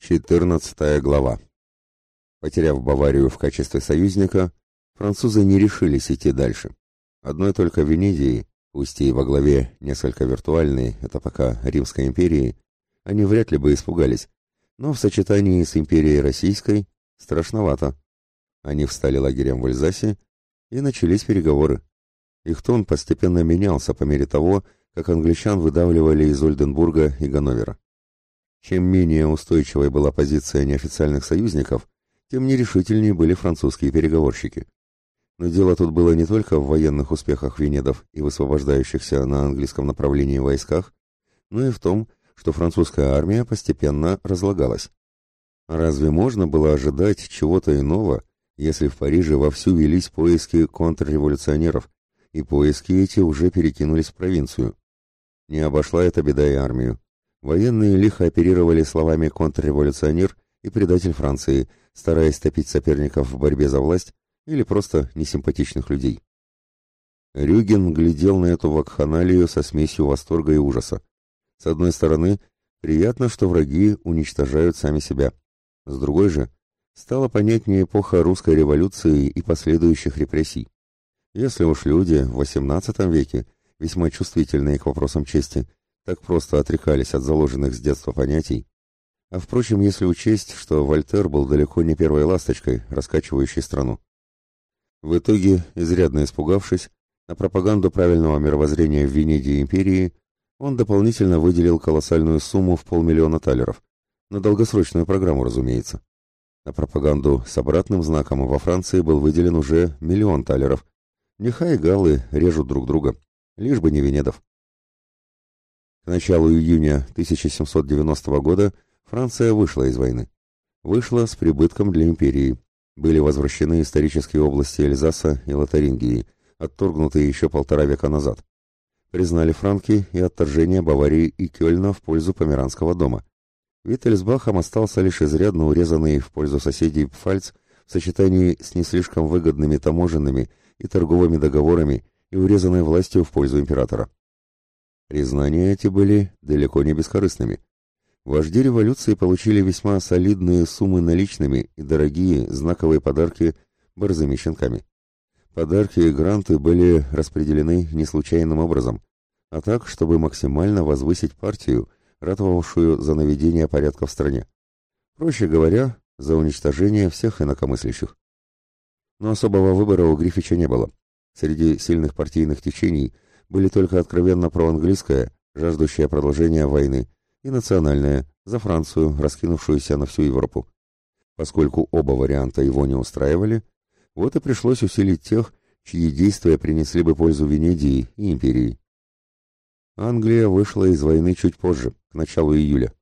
14 глава. Потеряв Баварию в качестве союзника, французы не решились идти дальше. Одной только Венедии, пусть и во главе несколько виртуальной, это пока Римской империи, они вряд ли бы испугались, но в сочетании с империей Российской страшновато. Они встали лагерем в Эльзасе, и начались переговоры. Их тон постепенно менялся по мере того, как англичан выдавливали из Ольденбурга и Ганновера. Чем менее устойчивой была позиция неофициальных союзников, тем нерешительнее были французские переговорщики. Но дело тут было не только в военных успехах венедов и высвобождающихся на английском направлении войсках, но и в том, что французская армия постепенно разлагалась. Разве можно было ожидать чего-то иного, если в Париже вовсю велись поиски контрреволюционеров, и поиски эти уже перекинулись в провинцию? Не обошла эта беда и армию. Военные лихо оперировали словами «контрреволюционер» и «предатель Франции», стараясь топить соперников в борьбе за власть или просто несимпатичных людей. Рюген глядел на эту вакханалию со смесью восторга и ужаса. С одной стороны, приятно, что враги уничтожают сами себя. С другой же, стала понятнее эпоха русской революции и последующих репрессий. Если уж люди в XVIII веке, весьма чувствительные к вопросам чести, так просто отрекались от заложенных с детства понятий. А впрочем, если учесть, что Вольтер был далеко не первой ласточкой, раскачивающей страну. В итоге, изрядно испугавшись, на пропаганду правильного мировоззрения в Венедии империи он дополнительно выделил колоссальную сумму в полмиллиона талеров. На долгосрочную программу, разумеется. На пропаганду с обратным знаком во Франции был выделен уже миллион талеров. Нехай галлы режут друг друга, лишь бы не Венедов. К началу июня 1790 года Франция вышла из войны. Вышла с прибытком для империи. Были возвращены исторические области Эльзаса и Лотарингии, отторгнутые еще полтора века назад. Признали франки и отторжение Баварии и Кёльна в пользу Померанского дома. Виттельсбахом остался лишь изрядно урезанный в пользу соседей Пфальц в сочетании с не слишком выгодными таможенными и торговыми договорами и урезанной властью в пользу императора. Признания эти были далеко не бескорыстными. Вожди революции получили весьма солидные суммы наличными и дорогие знаковые подарки борзыми щенками. Подарки и гранты были распределены не случайным образом, а так, чтобы максимально возвысить партию, ратовавшую за наведение порядка в стране. Проще говоря, за уничтожение всех инакомыслящих. Но особого выбора у Грифича не было. Среди сильных партийных течений – были только откровенно проанглийское, жаждущее продолжения войны, и национальное, за Францию, раскинувшуюся на всю Европу. Поскольку оба варианта его не устраивали, вот и пришлось усилить тех, чьи действия принесли бы пользу Венедии и империи. Англия вышла из войны чуть позже, к началу июля.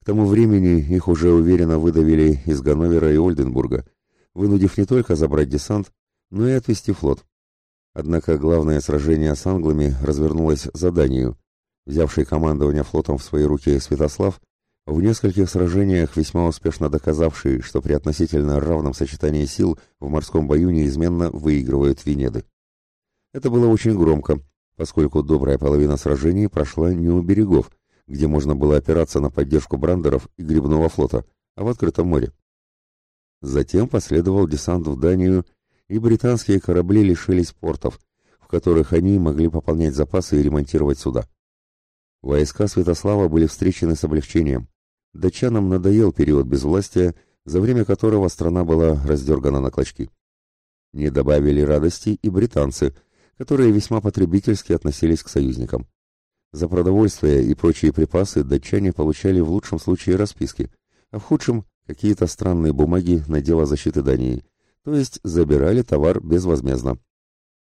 К тому времени их уже уверенно выдавили из Ганновера и Ольденбурга, вынудив не только забрать десант, но и отвести флот. Однако главное сражение с англами развернулось заданию. Взявший командование флотом в свои руки Святослав, в нескольких сражениях весьма успешно доказавший, что при относительно равном сочетании сил в морском бою неизменно выигрывают Венеды. Это было очень громко, поскольку добрая половина сражений прошла не у берегов, где можно было опираться на поддержку брандеров и грибного флота, а в открытом море. Затем последовал десант в Данию и британские корабли лишились портов, в которых они могли пополнять запасы и ремонтировать суда. Войска Святослава были встречены с облегчением. Датчанам надоел период безвластия, за время которого страна была раздергана на клочки. Не добавили радости и британцы, которые весьма потребительски относились к союзникам. За продовольствие и прочие припасы датчане получали в лучшем случае расписки, а в худшем – какие-то странные бумаги на дело защиты Дании – то есть забирали товар безвозмездно.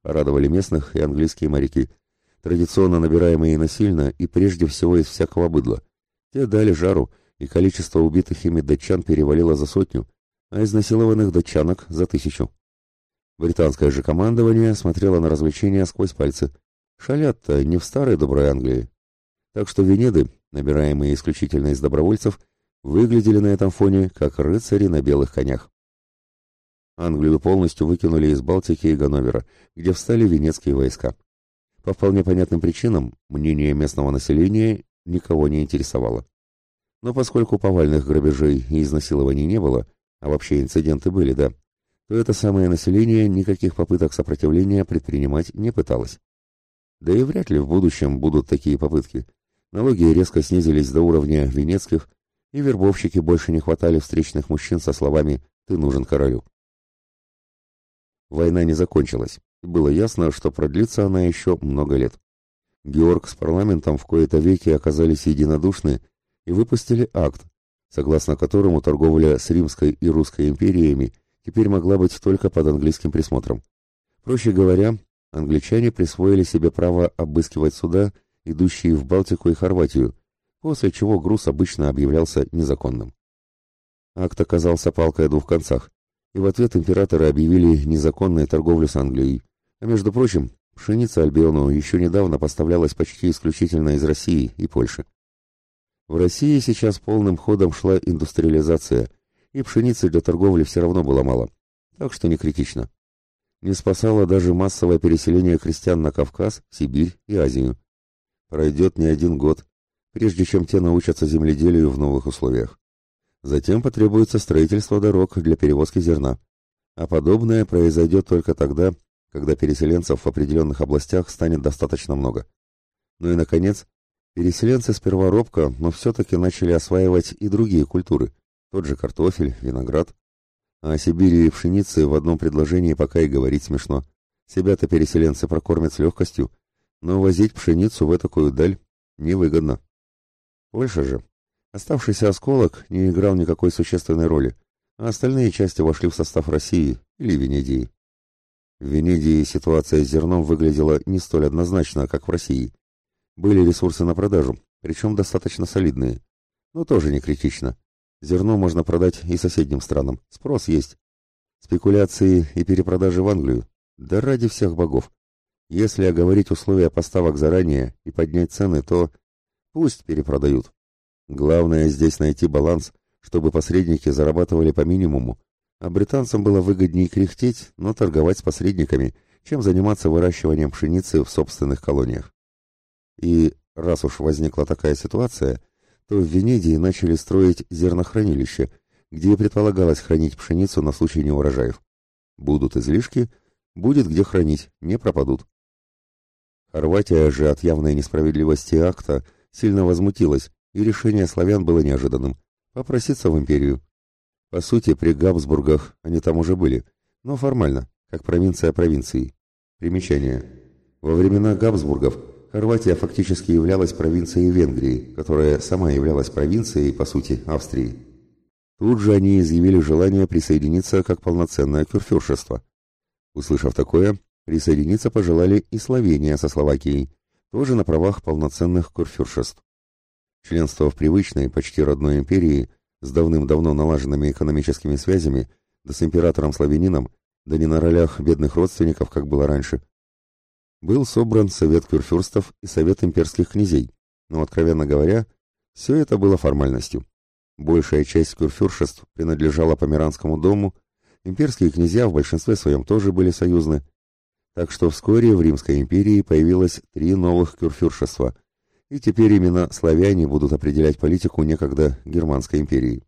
Радовали местных и английские моряки, традиционно набираемые насильно и прежде всего из всякого быдла. Те дали жару, и количество убитых ими датчан перевалило за сотню, а изнасилованных датчанок за тысячу. Британское же командование смотрело на развлечения сквозь пальцы. Шалят-то не в старой доброй Англии. Так что Венеды, набираемые исключительно из добровольцев, выглядели на этом фоне как рыцари на белых конях. Англию полностью выкинули из Балтики и Ганновера, где встали венецкие войска. По вполне понятным причинам мнение местного населения никого не интересовало. Но поскольку повальных грабежей и изнасилований не было, а вообще инциденты были, да, то это самое население никаких попыток сопротивления предпринимать не пыталось. Да и вряд ли в будущем будут такие попытки. Налоги резко снизились до уровня венецких, и вербовщики больше не хватали встречных мужчин со словами «ты нужен королю». Война не закончилась, и было ясно, что продлится она еще много лет. Георг с парламентом в кои-то веки оказались единодушны и выпустили акт, согласно которому торговля с Римской и Русской империями теперь могла быть только под английским присмотром. Проще говоря, англичане присвоили себе право обыскивать суда, идущие в Балтику и Хорватию, после чего груз обычно объявлялся незаконным. Акт оказался палкой о двух концах, и в ответ императоры объявили незаконную торговлю с Англией. А между прочим, пшеница Альбиону еще недавно поставлялась почти исключительно из России и Польши. В России сейчас полным ходом шла индустриализация, и пшеницы для торговли все равно было мало, так что не критично. Не спасало даже массовое переселение крестьян на Кавказ, Сибирь и Азию. Пройдет не один год, прежде чем те научатся земледелию в новых условиях. Затем потребуется строительство дорог для перевозки зерна. А подобное произойдет только тогда, когда переселенцев в определенных областях станет достаточно много. Ну и, наконец, Переселенцы сперва робко, но все-таки начали осваивать и другие культуры, тот же картофель, виноград. А о Сибири и пшенице в одном предложении пока и говорить смешно. Себя-то переселенцы прокормят с легкостью, но возить пшеницу в такую даль невыгодно. Польша же. Оставшийся осколок не играл никакой существенной роли, а остальные части вошли в состав России или Венедии. В Венедии ситуация с зерном выглядела не столь однозначно, как в России. Были ресурсы на продажу, причем достаточно солидные. Но тоже не критично. Зерно можно продать и соседним странам. Спрос есть. Спекуляции и перепродажи в Англию. Да ради всех богов. Если оговорить условия поставок заранее и поднять цены, то пусть перепродают. Главное здесь найти баланс, чтобы посредники зарабатывали по минимуму, а британцам было выгоднее кряхтеть, но торговать с посредниками, чем заниматься выращиванием пшеницы в собственных колониях. И раз уж возникла такая ситуация, то в Венедии начали строить зернохранилище, где предполагалось хранить пшеницу на случай неурожаев. Будут излишки, будет где хранить, не пропадут. Хорватия же от явной несправедливости акта сильно возмутилась, и решение славян было неожиданным – попроситься в империю. По сути, при Габсбургах они там уже были, но формально, как провинция провинции. Примечание. Во времена Габсбургов Хорватия фактически являлась провинцией Венгрии, которая сама являлась провинцией, по сути, Австрии. Тут же они изъявили желание присоединиться как полноценное кюрфюршество. Услышав такое, присоединиться пожелали и Словения со Словакией, тоже на правах полноценных курфюршеств. Членство в привычной, почти родной империи с давным-давно налаженными экономическими связями, да с императором-славянином, да не на ролях бедных родственников, как было раньше, был собран Совет Кюрфюрстов и Совет имперских князей, но, откровенно говоря, все это было формальностью. Большая часть кюрфюршеств принадлежала Померанскому дому, имперские князья в большинстве своем тоже были союзны, так что вскоре в Римской империи появилось три новых кюрфюршества, и теперь именно славяне будут определять политику некогда Германской империи.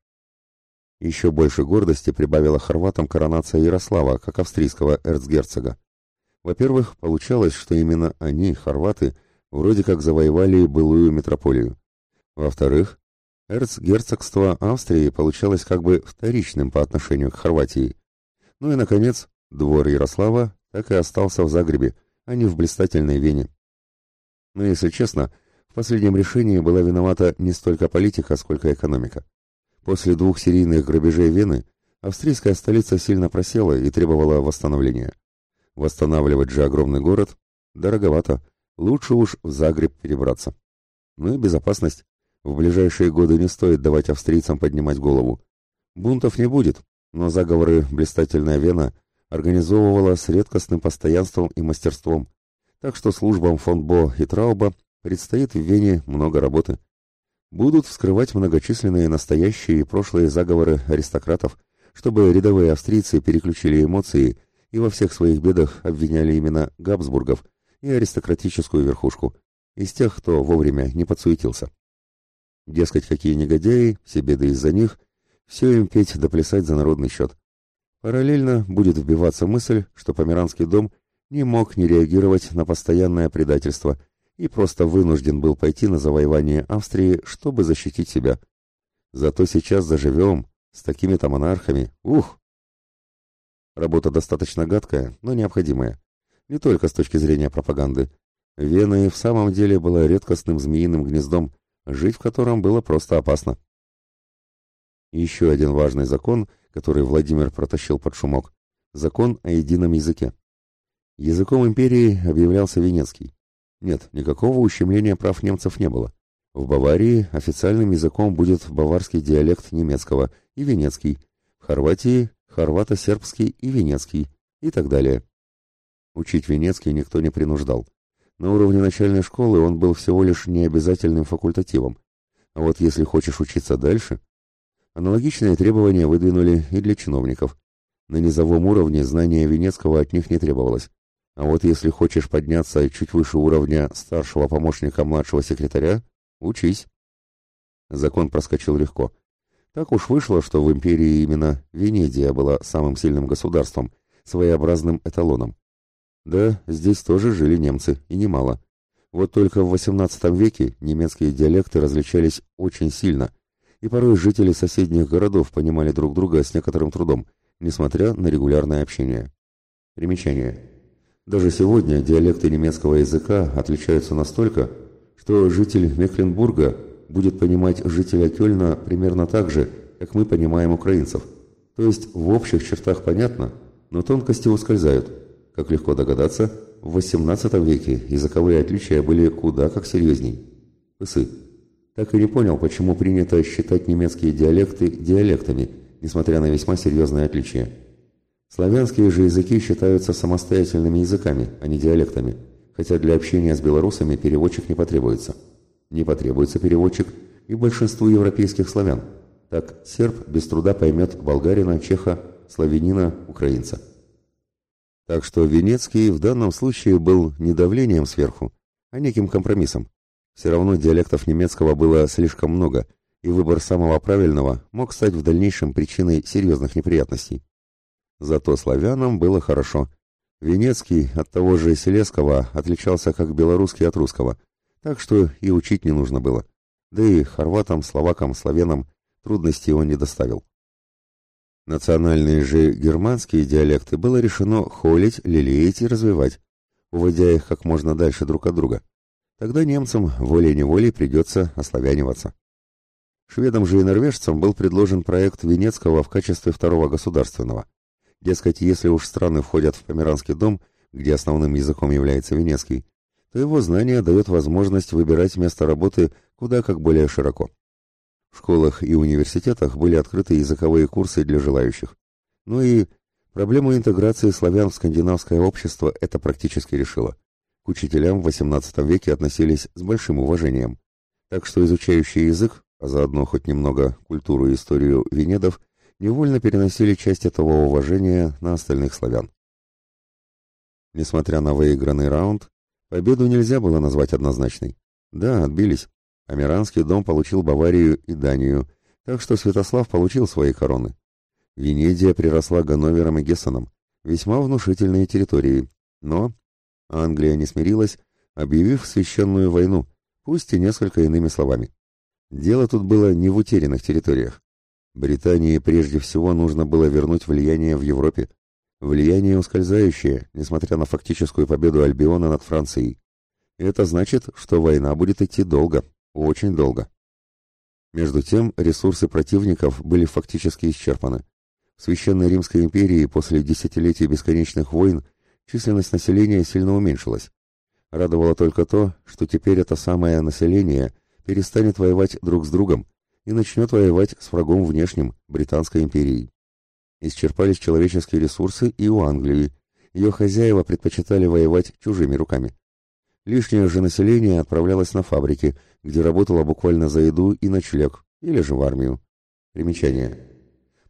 Еще больше гордости прибавила хорватам коронация Ярослава, как австрийского эрцгерцога. Во-первых, получалось, что именно они, хорваты, вроде как завоевали былую метрополию. Во-вторых, эрцгерцогство Австрии получалось как бы вторичным по отношению к Хорватии. Ну и, наконец, двор Ярослава так и остался в Загребе, а не в блистательной Вене. Но, если честно, в последнем решении была виновата не столько политика, сколько экономика. После двух серийных грабежей Вены австрийская столица сильно просела и требовала восстановления. Восстанавливать же огромный город дороговато. Лучше уж в Загреб перебраться. Ну и безопасность. В ближайшие годы не стоит давать австрийцам поднимать голову. Бунтов не будет, но заговоры «Блистательная Вена» организовывала с редкостным постоянством и мастерством. Так что службам фон Бо и Трауба предстоит в Вене много работы. Будут вскрывать многочисленные настоящие и прошлые заговоры аристократов, чтобы рядовые австрийцы переключили эмоции – и во всех своих бедах обвиняли именно Габсбургов и аристократическую верхушку, из тех, кто вовремя не подсуетился. Дескать, какие негодяи, все беды из-за них, все им петь да плясать за народный счет. Параллельно будет вбиваться мысль, что Померанский дом не мог не реагировать на постоянное предательство и просто вынужден был пойти на завоевание Австрии, чтобы защитить себя. Зато сейчас заживем с такими-то монархами. Ух! Работа достаточно гадкая, но необходимая. Не только с точки зрения пропаганды. Вена и в самом деле была редкостным змеиным гнездом, жить в котором было просто опасно. Еще один важный закон, который Владимир протащил под шумок – закон о едином языке. Языком империи объявлялся Венецкий. Нет, никакого ущемления прав немцев не было. В Баварии официальным языком будет баварский диалект немецкого и венецкий, в Хорватии – хорвато-сербский и венецкий и так далее. Учить венецкий никто не принуждал. На уровне начальной школы он был всего лишь необязательным факультативом. А вот если хочешь учиться дальше, Аналогичные требования выдвинули и для чиновников. На низовом уровне знания Венецкого от них не требовалось. А вот если хочешь подняться чуть выше уровня старшего помощника младшего секретаря, учись. Закон проскочил легко. Так уж вышло, что в империи именно Венедия была самым сильным государством, своеобразным эталоном. Да, здесь тоже жили немцы, и немало. Вот только в XVIII веке немецкие диалекты различались очень сильно – и порой жители соседних городов понимали друг друга с некоторым трудом, несмотря на регулярное общение. Примечание. Даже сегодня диалекты немецкого языка отличаются настолько, что житель Мекленбурга будет понимать жителя Кёльна примерно так же, как мы понимаем украинцев. То есть в общих чертах понятно, но тонкости ускользают. Как легко догадаться, в XVIII веке языковые отличия были куда как серьезней. Пысы так и не понял, почему принято считать немецкие диалекты диалектами, несмотря на весьма серьезные отличия. Славянские же языки считаются самостоятельными языками, а не диалектами, хотя для общения с белорусами переводчик не потребуется. Не потребуется переводчик и большинству европейских славян. Так серб без труда поймет болгарина, чеха, славянина, украинца. Так что Венецкий в данном случае был не давлением сверху, а неким компромиссом, все равно диалектов немецкого было слишком много, и выбор самого правильного мог стать в дальнейшем причиной серьезных неприятностей. Зато славянам было хорошо. Венецкий от того же Селесского отличался как белорусский от русского, так что и учить не нужно было. Да и хорватам, словакам, славянам трудностей он не доставил. Национальные же германские диалекты было решено холить, лелеять и развивать, уводя их как можно дальше друг от друга. Тогда немцам волей-неволей придется ославяниваться. Шведам же и норвежцам был предложен проект Венецкого в качестве второго государственного. Дескать, если уж страны входят в Померанский дом, где основным языком является венецкий, то его знание дает возможность выбирать место работы куда как более широко. В школах и университетах были открыты языковые курсы для желающих. Ну и проблему интеграции славян в скандинавское общество это практически решило к учителям в XVIII веке относились с большим уважением, так что изучающий язык, а заодно хоть немного культуру и историю венедов, невольно переносили часть этого уважения на остальных славян. Несмотря на выигранный раунд, победу нельзя было назвать однозначной. Да, отбились. Амиранский дом получил Баварию и Данию, так что Святослав получил свои короны. Венедия приросла Ганновером и Гессеном, весьма внушительные территории, но Англия не смирилась, объявив священную войну, пусть и несколько иными словами. Дело тут было не в утерянных территориях. Британии прежде всего нужно было вернуть влияние в Европе. Влияние ускользающее, несмотря на фактическую победу Альбиона над Францией. Это значит, что война будет идти долго, очень долго. Между тем, ресурсы противников были фактически исчерпаны. В Священной Римской империи после десятилетий бесконечных войн численность населения сильно уменьшилась. Радовало только то, что теперь это самое население перестанет воевать друг с другом и начнет воевать с врагом внешним, Британской империей. Исчерпались человеческие ресурсы и у Англии. Ее хозяева предпочитали воевать чужими руками. Лишнее же население отправлялось на фабрики, где работало буквально за еду и ночлег, или же в армию. Примечание.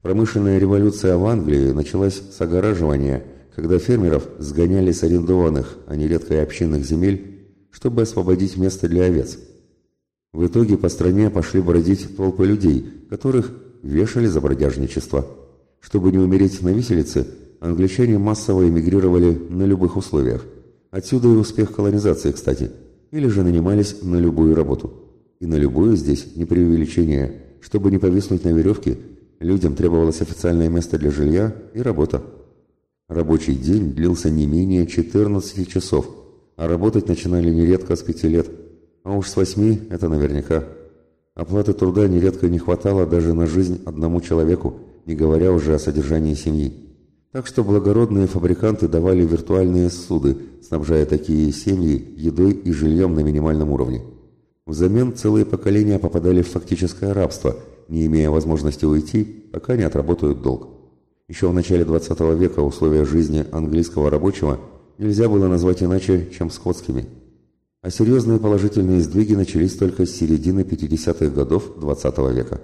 Промышленная революция в Англии началась с огораживания когда фермеров сгоняли с арендованных, а нередко и общинных земель, чтобы освободить место для овец. В итоге по стране пошли бродить толпы людей, которых вешали за бродяжничество. Чтобы не умереть на виселице, англичане массово эмигрировали на любых условиях. Отсюда и успех колонизации, кстати. Или же нанимались на любую работу. И на любую здесь не преувеличение. Чтобы не повиснуть на веревке, людям требовалось официальное место для жилья и работа. Рабочий день длился не менее 14 часов, а работать начинали нередко с 5 лет – а уж с восьми это наверняка. Оплаты труда нередко не хватало даже на жизнь одному человеку, не говоря уже о содержании семьи. Так что благородные фабриканты давали виртуальные суды, снабжая такие семьи едой и жильем на минимальном уровне. Взамен целые поколения попадали в фактическое рабство, не имея возможности уйти, пока не отработают долг. Еще в начале 20 века условия жизни английского рабочего нельзя было назвать иначе, чем скотскими – а серьезные положительные сдвиги начались только с середины 50-х годов XX -го века.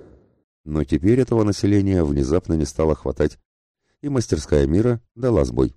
Но теперь этого населения внезапно не стало хватать, и мастерская мира дала сбой.